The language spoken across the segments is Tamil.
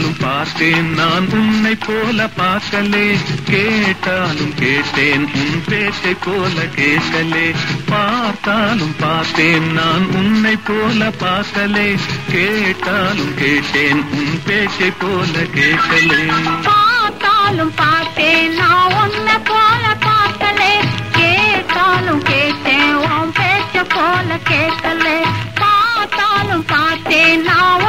கேட்டாலும் பார்த்தேன் நான் உன்னை போல பார்க்கலே. கேட்டாலும் கேட்டேன் உன் பேச்சை போல கேட்கலே. பார்த்தாலும் பார்த்தேன் நான் உன்னை போல பார்க்கலே. கேட்டாலும் கேட்டேன் உன் பேச்சை போல கேட்கலே. பார்த்தாலும் பார்த்தேன் நான் உன்னை போல பார்க்கலே. கேட்டாலும் கேட்டேன் உன் பேச்சை போல கேட்கலே. பார்த்தாலும் பார்த்தேன் நான்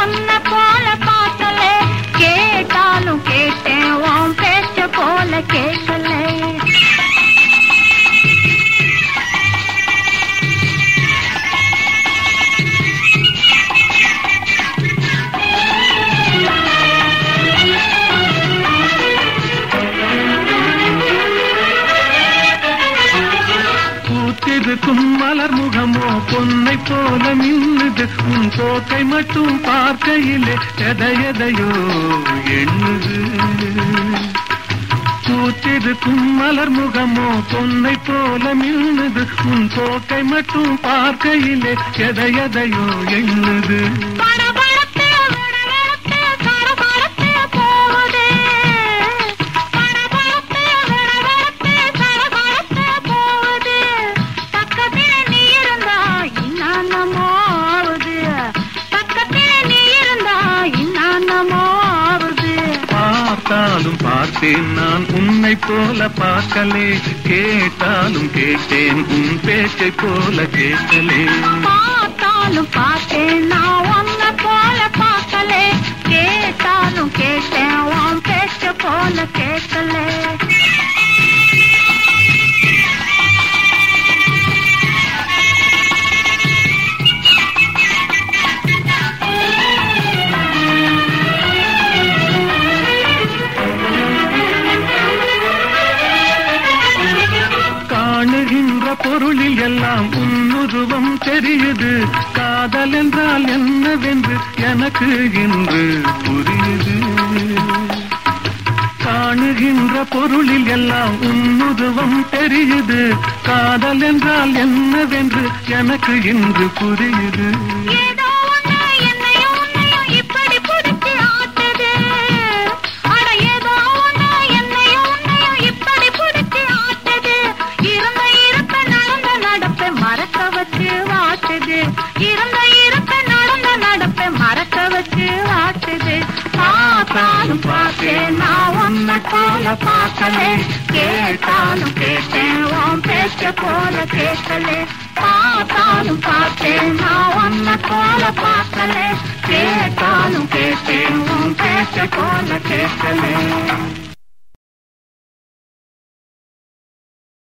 இருக்கும் மலர் முகமோ பொன்னை போல மின்னுது உன் போக்கை மட்டும் பார்க்கையிலே எதையதையோ எண்ணுது. பூத்திருக்கும் மலர் முகமோ பொன்னை போல மின்னுது உன் போக்கை மட்டும் பார்க்கையிலே எதையதையோ எண்ணுது. பார்த்தாலும் பார்த்தேன் நான் உன்னை போல பார்க்கலே. கேட்டாலும் கேட்டேன் உன் பேச்சை போல கேட்கலே. பார்த்தாலும் பார்த்தேன் நான் உன்னை போல பார்க்கலே. கேட்டாலும் கேட்டேன் உன் பேச்ச போல கேட்கலே. பொருளில் எல்லாம் உன்னுருவம் தெரியுது. காதல் என்றால் என்னவென்று எனக்கு இன்று புரியுது. காணுகின்ற பொருளில் எல்லாம் உன்னுருவம் தெரியுது. காதல் என்றால் என்னவென்று எனக்கு இன்று புரியுது. மறக்க வச்சு வாட்டுது பார்த்தாலும் பார்த்தேன் நான் உன்னை போல பார்க்கலே கேட்டாலும் கேட்டேன் உன் பேச்ச போல கேட்கலே பார்த்தாலும் பார்த்தேன் நான் உன்னை போல பார்க்கலே கேட்டாலும் கேட்டேன் உன் பேச்ச போல கேட்கலே